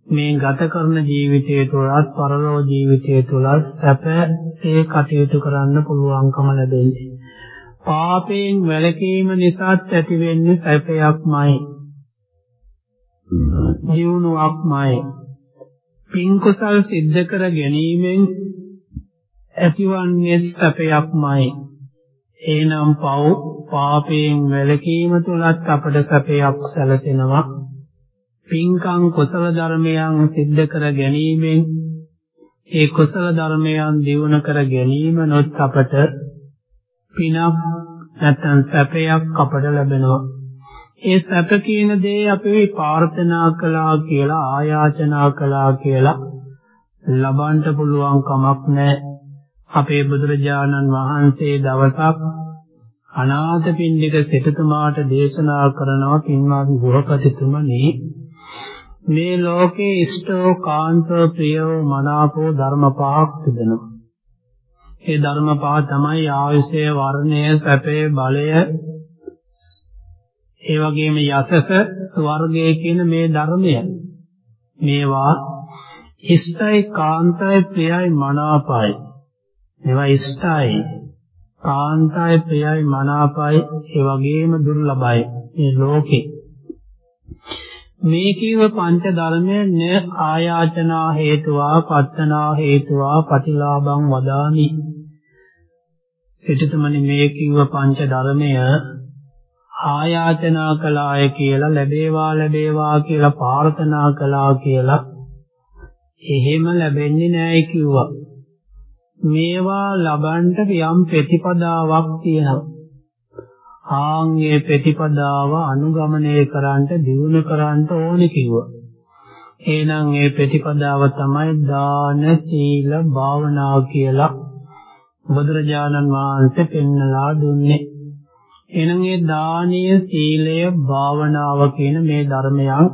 මේ ගත කරන ජීවිතය තුළත් පරලෝ ජීවිතය තුළත් සැපසේ කටයුතු කරන්න පුළුවන්කම ලැබෙන්නේ. පාපයෙන් වැළකීම නිසාත් ඇති වෙන්නේ සැපයක්මයි. ජීවුණුවක්මයි. පින් කුසල් සිද්ධ කර ගැනීමෙන් ඇතිවන්නේ සැපයක්මයි. එනම් පව් පාපයෙන් වැළකීම තුලත් අපට සැපයක් සැලසෙනවා. පින්කම් කුසල ධර්මයන් සිද්ධ කර ගැනීමෙන් ඒ කුසල ධර්මයන් දියුණු කර ගැනීම නොත් අපට පිනක් නැත්නම් සැපයක් අපට ලැබෙනවා. ඒ සැප කියන දේ අපි ප්‍රාර්ථනා කළා කියලා ආයාචනා කළා කියලා ලබන්න පුළුවන් කමක් නැහැ. අපේ බුදුරජාණන් වහන්සේ දවසක් අනාථපිණ්ඩික සිටුතුමාට දේශනා කරනවා පින්වත් ගෘහපතිතුමනි මේ ලෝකේ ඉෂ්ටෝ කාන්තෝ ප්‍රියෝ මනාපෝ ධර්ම පහක් තිබෙනවා. ඒ ධර්ම පහ තමයි ආයුෂය, වර්ණය, සැපේ, බලය, ඒ වගේම යසස, ස්වර්ගය කියන මේ ධර්මය. මේවා ඉෂ්ටයි, කාන්තයි, ප්‍රියයි, මනාපයි. මේවා ඉෂ්ටයි, කාන්තයි, ප්‍රියයි, මනාපයි, ඒ වගේම දුර්ලභයි. මේ ලෝකේ මේ කීව පංච ධර්මය න ආයාචනා හේතුවා පත්තනා හේතුවා පටිලාභං වදාමි සිටුතුමනි මේ කිව්ව පංච ධර්මය ආයාචනා කළාය කියලා ලැබේවා ලැබේවා කියලා ප්‍රාර්ථනා කළා කියලා එහෙම ලැබෙන්නේ නැහැ කිව්වා මේවා ලබන්න යම් ප්‍රතිපදාවක් තියෙනවා ආන්ගේ ප්‍රතිපදාව අනුගමනය කරන්නට දියුණු කරන්න ඕනේ කිව්වා. එහෙනම් ඒ ප්‍රතිපදාව තමයි දාන සීල භාවනා කියලා බුදුරජාණන් වහන්සේ පෙන්වලා දුන්නේ. එහෙනම් ඒ දානීය සීලය භාවනාව කියන මේ ධර්මයන්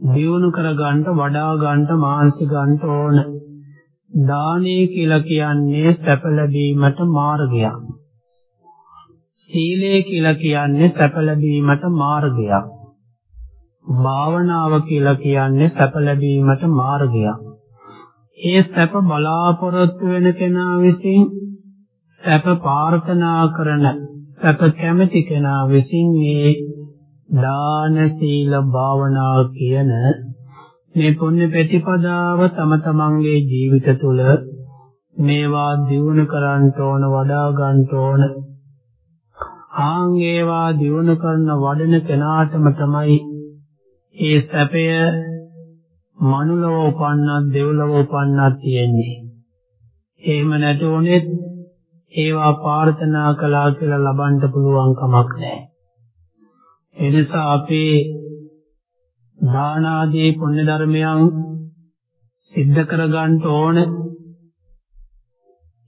දියුණු කරගන්න වඩා ගන්න මානසික ගන්න ඕන. දානීය කියලා කියන්නේ සැප ලැබීමට මාර්ගයක්. සීලය කියලා කියන්නේ සැප ලැබීමට මාර්ගයක්. භාවනාව කියලා කියන්නේ සැප ලැබීමට මාර්ගයක්. ඒ සැප බලාපොරොත්තු වෙන කෙනා විසින් සැප ප්‍රාර්ථනා කරන සැප කැමති කෙනා විසින් මේ දාන සීල භාවනා කියන මේ පුණ්‍ය ප්‍රතිපදාව තම තමන්ගේ ජීවිත තුළ මේවා දියුණු කරන්න ඕන වඩා ගන්න ඕන. ආන් ඒවා දියුණු කරන වඩන කෙනාටම තමයි ඒ සැපය මනුලව උපන්නත් දෙව්ලොව උපන්නත් තියෙන්නේ. එහෙම නැතුණෙත් ඒවා ප්‍රාර්ථනා කළා කියලා ලබන්න පුළුවන් කමක් නැහැ එනිසා අපේ දාන ආදී පුණ්‍ය ධර්මයන් සිද්ධ කරගන්න ඕන.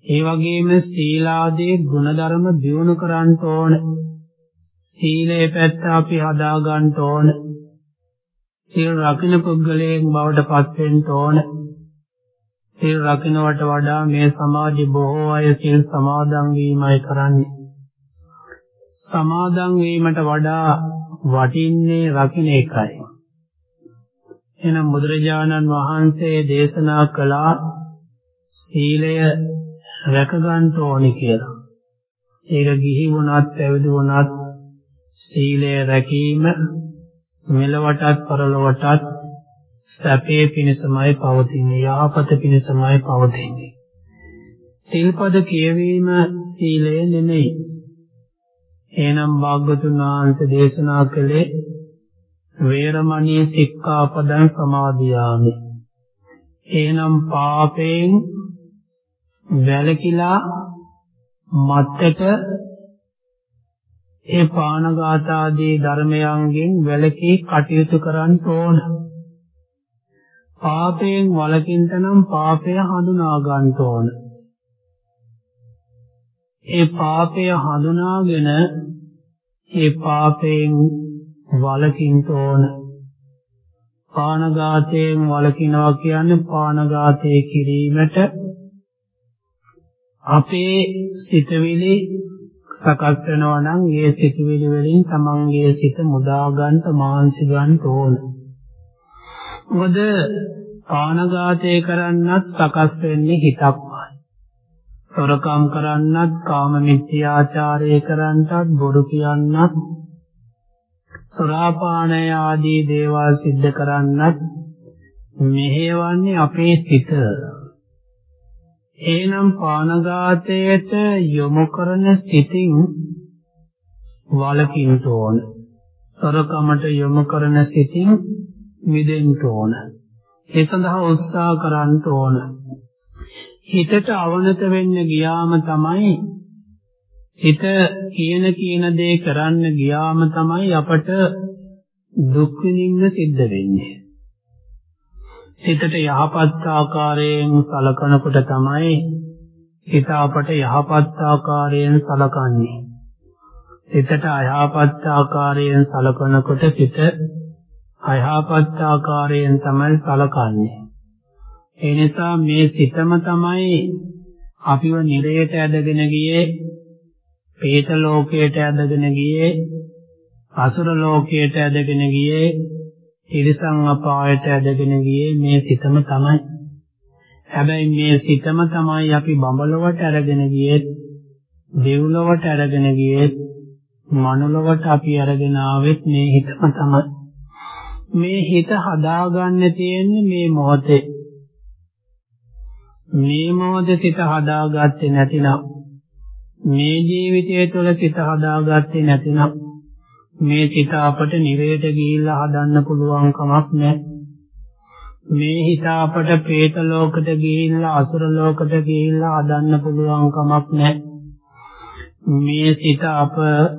ඒ වගේම සීලාදී ගුණධර්ම දියුණු කරන්න ඕන. සීලේ පැත්ත අපි හදා ගන්න ඕන. සීල් රකින්න පුද්ගලයන් බවට පත් වෙන්න ඕන. සීල් රකින්නවට වඩා මේ සමාජයේ බොහෝ අය සීල් සමාදන් වීමයි කරන්නේ. සමාදන් වීමට වඩා වටින්නේ රකින්න එකයි. එනම් බුදුරජාණන් වහන්සේ දේශනා කළා සීලය රැක ගන්න ඕනි කියලා. ඒක ගිහි වුණත් පැවිදි වුණත් සීලය රැකීම මෙලවටත් පරලොවටත් සැපේ පිණසමයි පවතින්නේ යහපත පිණසමයි පවතින්නේ. සිල්පද කියවීම සීලය නෙමෙයි. එනම් භාග්‍යතුන් වහන්සේ දේශනා කළේ වේරමණී සික්ඛාපදං සමාදියාමි. එනම් පාපයෙන් වැළකීලා මත්තට ඒ පානඝාත ආදී ධර්මයන්ගෙන් වැළකී කටයුතු කරන්න ඕන. පාපයෙන් වළකින්න නම් පාපය හඳුනා ගන්න ඕන. ඒ පාපය හඳුනාගෙන ඒ පාපයෙන් වලකින්න ඕන. පානඝාතයෙන් වලකිනවා කියන්නේ පානඝාතය කිරීමට අපේ සිතවිලි සකස් වෙනවා නම් ඒ සිතවිලි වලින් තමන්ගේ සිත මුදා ගන්න මානසික ගන්න ඕන. මොකද පානඝාතය කරන්නත් සකස් වෙන්නේ හිතක්මයි. සොරකම් කරන්නත් කාම මිත්‍යාචාරය කරන්නත් බොරු කියන්නත් සුරාපානය ආදී දේවල් සිද්ධ කරන්නත් මෙහෙවන්නේ අපේ සිත. එනම් පානඝාතයට යොමු කරන සිතින් වලකින්න ඕන. සොරකමට යොමු කරන සිතින් මිදෙන්න ඕන. ඒ සඳහා උත්සාහ කරන්න ඕන. හිතට අවනත වෙන්න ගියාම තමයි හිත කියන කියන දේ කරන්න ගියාම තමයි අපට දුක් විඳින්න සිද්ධ වෙන්නේ. සිතට යහපත් ආකාරයෙන් සලකනකොට තමයි සිත අපට යහපත් ආකාරයෙන් සලකන්නේ. සිතට අයහපත් ආකාරයෙන් සලකනකොට සිත අයහපත් ආකාරයෙන් තමයි සලකන්නේ. ඒ නිසා මේ සිතම තමයි අපිව නිරයට ඇදගෙන ගියේ പ്രേත ලෝකයට ඇදගෙන ගියේ අසුර ලෝකයට ඇදගෙන ගියේ තිරිසන් අපායට ඇදගෙන ගියේ මේ සිතම තමයි. හැබැයි මේ සිතම තමයි අපි බඹලොවට අරගෙන ගියේ දෙව්ලොවට අරගෙන ගියේ මනුලොවට අපි අරගෙන ආවෙත් මේ හිතම තමයි. මේ හිත හදාගන්න තියෙන්නේ මේ මොහොතේ. මේ මොහොතේ සිත හදාගත්තේ නැතිනම් මේ ජීවිතය තුළ සිත හදාගත්තේ නැතිනම් මේ සිත අපට නිරේට ගිහිල්ලා හදන්න පුළුවන් කමක් නැහැ. මේ හිත අපට പ്രേත ලෝකෙට ගිහිල්ලා අසුර ලෝකෙට ගිහිල්ලා හදන්න පුළුවන් කමක් නැහැ. මේ සිත අප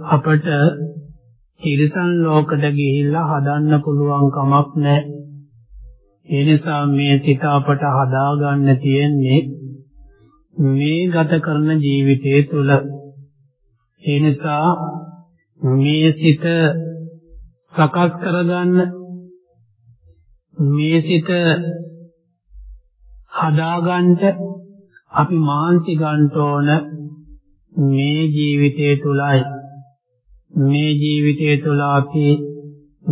අපට තිරිසන් ලෝකෙට ගිහිල්ලා හදන්න පුළුවන් කමක් නැහැ. ඒ නිසා මේ සිත අපට හදාගන්න තියෙන්නේ මේ ගත කරන ජීවිතයේ තුල ඒ නිසා මේ සිත සකස් කරගන්න මේ සිත හදාගන්න අපි මහන්සි ගන්න ඕන මේ ජීවිතයේ තුලයි මේ ජීවිතය තුළ අපි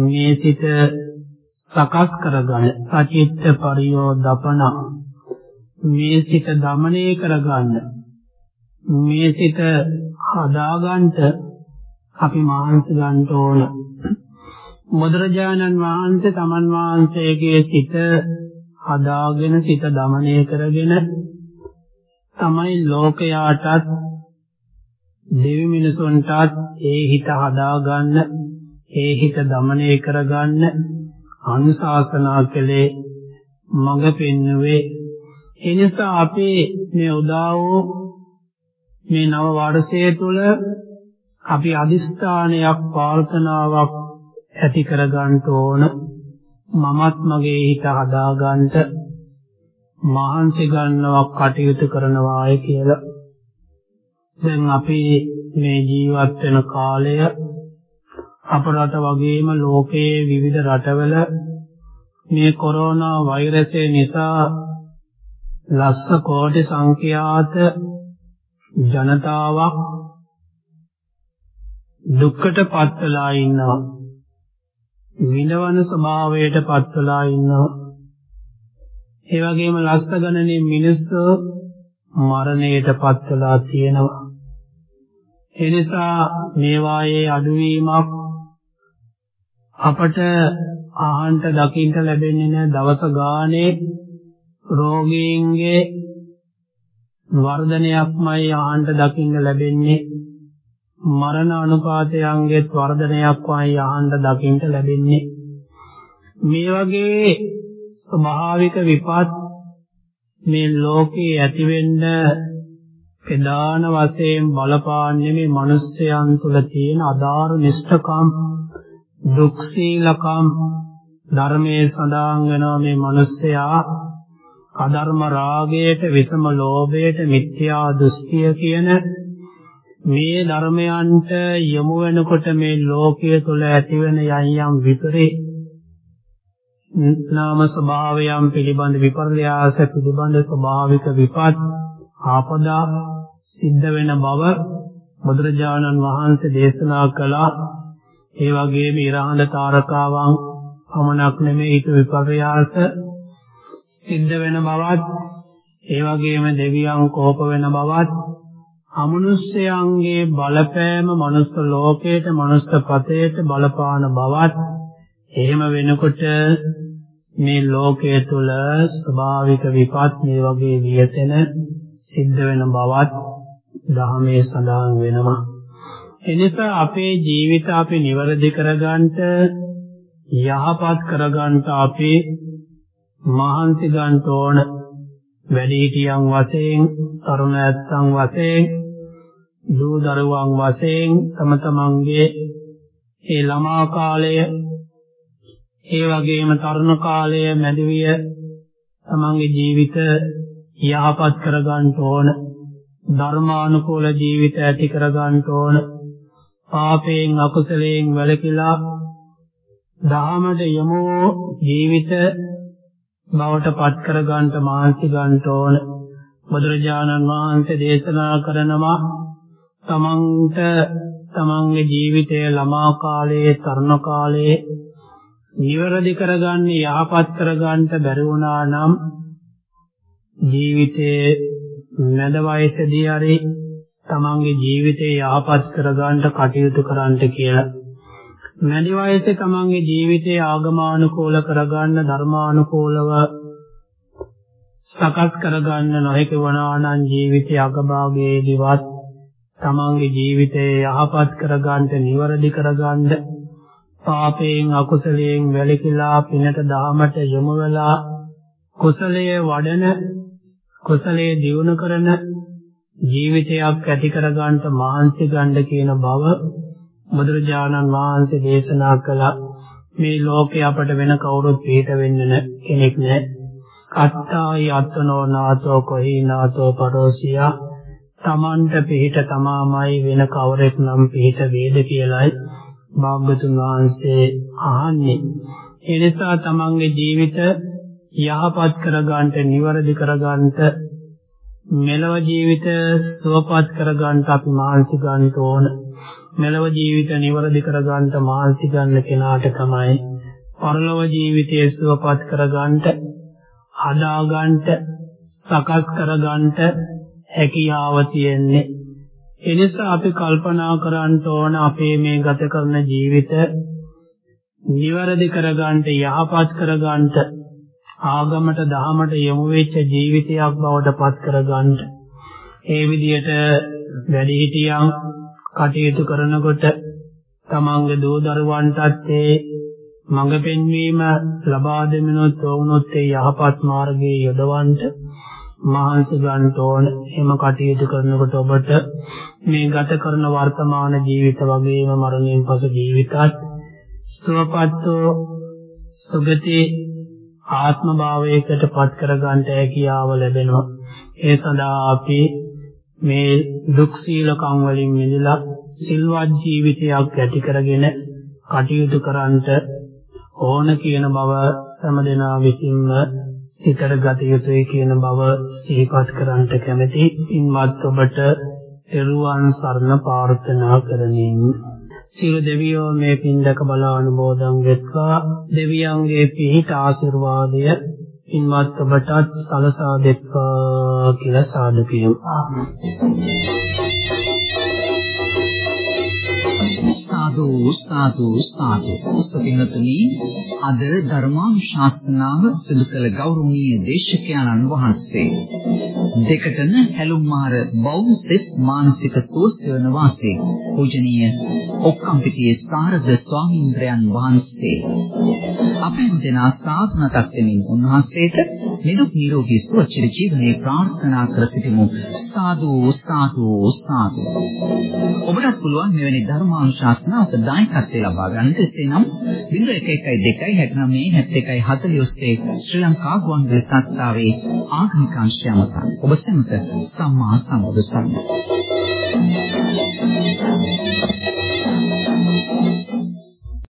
මේ සිත සකස් කරගන්න සචිත්ත පරියෝදපන මේ සිත দমনය කරගන්න මේ සිත හදාගන්න අපි මහන්සි ගන්න ඕන. බුදුරජාණන් වහන්සේ තමන් වහන්සේගේ සිත හදාගෙන සිත দমনය කරගෙන තමයි ලෝකයාටත් දෙවි මිනිසුන්ටත් ඒ හිත හදාගන්න ඒ හිත দমনය කරගන්න අනුශාසනා කළේ මඟ පෙන්වුවේ. ඒ නිසා අපේ මේ උදා වූ මේ නව වර්ෂය තුල අපි අදිස්ථානයක් ප්‍රාර්ථනාවක් ඇති කරගන්න ඕන. මමත් මගේ හිත හදාගන්න මහන්සි ගන්නවක් කටයුතු කරනවාය කියලා. දැන් අපි මේ ජීවත් වෙන කාලය අප රට වගේම ලෝකයේ විවිධ රටවල මේ කොරෝනා වෛරසය නිසා ලස්ස කෝටි සංඛ්‍යාත ජනතාවක් දුක්කට පත් වෙලා ඉන්නවා. විඳවන ස්වභාවයට පත් වෙලා ඉන්නවා. ඒ වගේම ලස්ස ගණනේ මිනිස්සු මරණයට පත් වෙලා තියෙනවා. ඒ නිසා මේවායේ අඩුවීමක් අපට ආහන්ත දකින්න ලැබෙන්නේ නැහැ දවස ගානේ රෝගීන්ගේ වර්ධනයක්මයි ආහන්ත දකින්න ලැබෙන්නේ. මරණ අනුපාතයන්ගේ වර්ධනයක්මයි ආහන්ත දකින්න ලැබෙන්නේ. මේ වගේ ස්වභාවික විපත් මේ ලෝකේ ඇතිවෙන්න ප්‍රධාන වශයෙන් බලපාන්නේ මේ මිනිස්යන් තුළ තියෙන අදාර නිෂ්ඨකම් දුක්සීලකම් ධර්මයේ සඳහන් වෙනවා මේ මිනිස්යා අධර්ම රාගයට විසම ලෝභයට මිත්‍යා දෘෂ්ටිය කියන මේ ධර්මයන්ට යොමු වෙනකොට මේ ලෝකයේ තුල ඇතිවෙන යම් යම් විපරේ නාම ස්වභාවයන් පිළිබඳ විපර්යාස පිළිබඳ ස්වභාවික විපත් ආපදා සිද්ධ වෙන බව බුදුරජාණන් වහන්සේ දේශනා කළා. ඒ වගේම ඉරහඳ තාරකාවන් පමණක් නෙමෙයි ඊට විපර්යාස සිද්ධ වෙන බවත් ඒ වගේම දෙවියන් කෝප වෙන බවත් අමනුෂ්‍යයන්ගේ බලපෑම මනුස්ස ලෝකයට මනුස්ස පතයට බලපාන බවත් එහෙම වෙනකොට මේ ලෝකයේ තුල ස්වභාවික විපත් මේ වගේ වියසෙන සිද්ධ වෙන බවත් දහමේ සඳහන් වෙනවා. එනිසා අපේ ජීවිත අපි નિවරදි කරගන්නට යහපත් කරගන්න අපි මහන්සි ගන්න ඕන. වැඩිහිටියන් වශයෙන් තරුණ ඇත්තන් වශයෙන් දූ දරුවන් වශයෙන් තම තමන්ගේ ඒ ළමා කාලය ඒ වගේම තරුණ කාලය මැදවිය තමන්ගේ ජීවිත යහපත් කරගන්න ඕන. ධර්මානුකූල ජීවිත ඇති කරගන්න ඕන. පාපයෙන් අකුසලයෙන් වැළකීලා දහමට යමු ජීවිත බවට පත් කර ගන්නට මානසික ගන්නට ඕන. බුදුරජාණන් වහන්සේ දේශනා කරනවා තමන්ට තමන්ගේ ජීවිතයේ ළමා කාලයේ තරුණ කාලයේ නිවැරදි කරගන්න යහපත් කරගන්න බැරි වුණා නම් ජීවිතයේ නැද වයසේදී හරි තමන්ගේ ජීවිතේ යහපත් කරගන්න කටයුතු කරන්න කියලා. මැදි වයසේ තමන්ගේ ජීවිතය ආගමානුකූල කරගන්න ධර්මානුකූලව සකස් කරගන්න නොහැකි වුණා නම් ජීවිතය අගභාගයේදීවත් තමන්ගේ ජීවිතය යහපත් කරගන්න නිවැරදි කරගන්න පාපයෙන් අකුසලයෙන් වැළකීලා පිනට දහමට යොමු වෙලා කුසලයේ වඩන කුසලයේ දියුණු කරන ජීවිතයක් ඇති කරගන්න මහන්සි ගන්න කියන බව බුදුරජාණන් වහන්සේ දේශනා කළා මේ ලෝකේ අපට වෙන කවුරුත් පිට වෙන්න කෙනෙක් නැහැ. අත්තායි අත්නෝ නාතෝ කොහි නාතෝ පරෝසියා තමන්ට පිට තමාමයි වෙන කවරෙක් නම් පිට වේද කියලායි භාග්‍යතුන් වහන්සේ අහන්නේ. ඒ නිසා තමන්ගේ ජීවිත යහපත් කරගන්නට, නිවැරදි කරගන්නට, මෙලව ජීවිත සුවපත් කරගන්නට අපි මානසික ගන්න ඕන. මෙලව ජීවිත නිවැරදි කරගන්නට මානසික ගන්න කෙනාට තමයි පරලොව ජීවිතයේ සුවපත් කරගන්නට, හදාගන්නට, සකස් කරගන්නට හැකියාව තියෙන්නේ. එනිසා අපි කල්පනා කරන්න ඕන අපේ මේ ගත කරන ජීවිත නිවැරදි කරගන්න යහපත් කරගන්න ආගමට දහමට යොමු වෙච්ච ජීවිතයක් බවට පත් කරගන්න. ඒ විදිහට වැඩිහිටියන් කටයුතු කරනකොට තමන්ගේ දූ දරුවන්ටත් ඒ මඟ පෙන්වීම ලබා දෙමිනොත් වුණොත් ඒ යහපත් මාර්ගයේ යොදවන්න මහන්සි ගන්න ඕන. එහෙම කටයුතු කරනකොට ඔබට මේ ගත කරන වර්තමාන ජීවිත වගේම මරණයෙන් පසු ජීවිතත් සුවපත්ව සුගති ආත්ම භාවයකට පත් කරගන්නට හැකියාව ලැබෙනවා ඒ සඳහා අපි මේ දුක් සීලකම් වලින් මිදලා සිල්වත් ජීවිතයක් ඇති කරගෙන කටයුතු කරන්නට ඕන කියන බව සෑම විසින්ම සිතට ගත යුතුයි කියන බව සිහිපත් කරන්නට කැමැති. ඉන්වත් ඔබට එරුවන් සරණ ප්‍රාර්ථනා කරමින් සියලු දෙවියෝ මේ පින්දක බල අනුමෝදන් වෙත්වා දෙවියන්ගේ පිහිට ආශිර්වාදය ඉන්වත් ඔබටත් සලසා දෙත්වා කියලා සාදු කියමු. සාදු සාදු සාදු. සුපින්නතුනි අද ධර්මානුශාසනාව සිදු කළ ගෞරවනීය දේශකයන්න් වහන්සේ. දෙකටන හැලුම්මාර බෞද්ධ මානසික සෝස්යන වාසී පූජනීය ඔක්කම්පිටියේ සාරද ස්වාමීන්ද්‍රයන් වහන්සේ. අපේ දෙනා සාසනතක් දෙමින් උන්වහන්සේට නිදුක් නිරෝගී සුවචිර ජීවනයේ ප්‍රාර්ථනා කර සිටිමු. සාදු සාදු සාදු ඔබටත් පුළුවන් මෙවැනි ධර්මානුශාසනාවක දායකත්වය ලබා ගන්නට එසේනම් 0112 69 71 40 ඔස්සේ ශ්‍රී ලංකා ගුවන්විදුලි සංස්ථාවේ ආගමික අංශය මත ඔබ සැමට සම්මා සම්බුදු සරණයි.